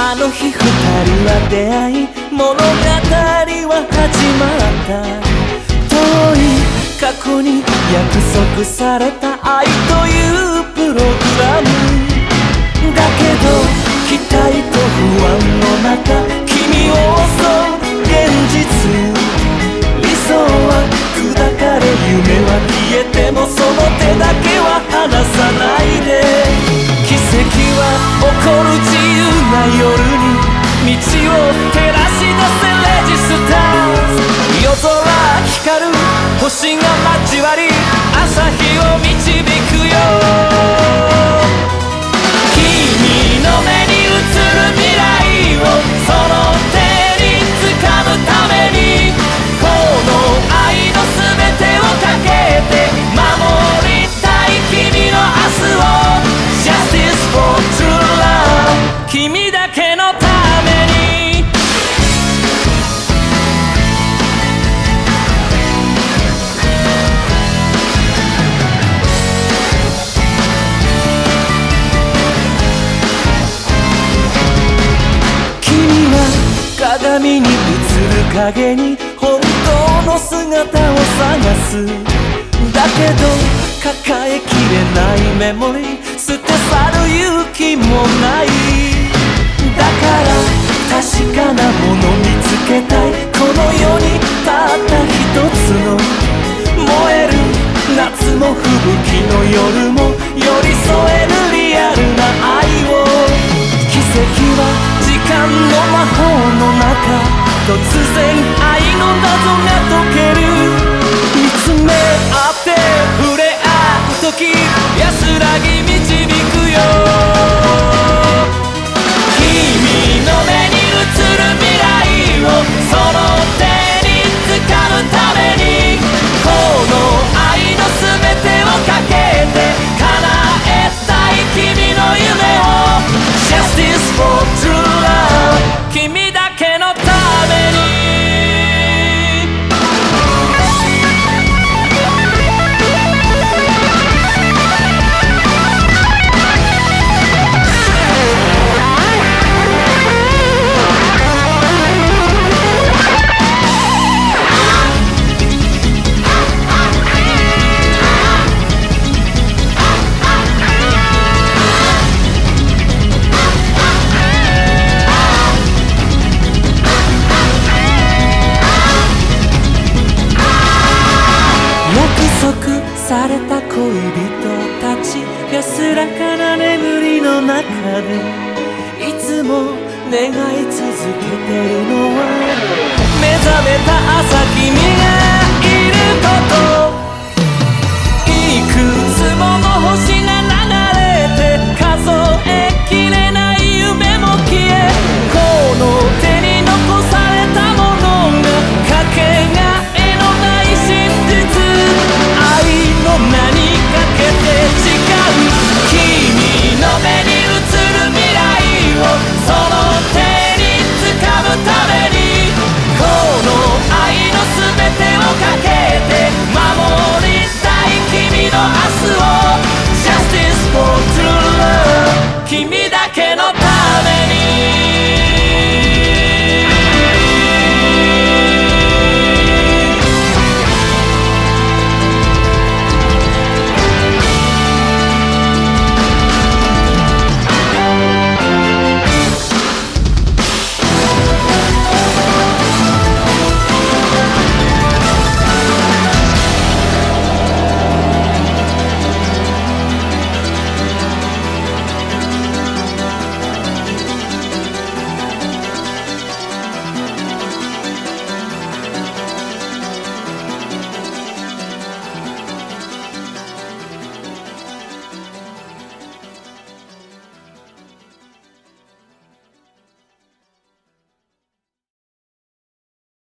あの日二人は出会い物語は始まった。遠い過去に約束された愛というプログラム。だけど期待と不安の中君を夜に道を照らし出せレジスター夜空光る星が交わり朝日影に本当の姿を探すだけど抱えきれない。メモリー捨て去る勇気もないだから確かなもの見つけたい。この世にたった一つの燃える。夏も吹雪の夜も寄り添えるリアルな愛を。奇跡は時間の魔法の中。された恋人たち安らかな眠りの中でいつも願い続けてるのは目覚めた朝君が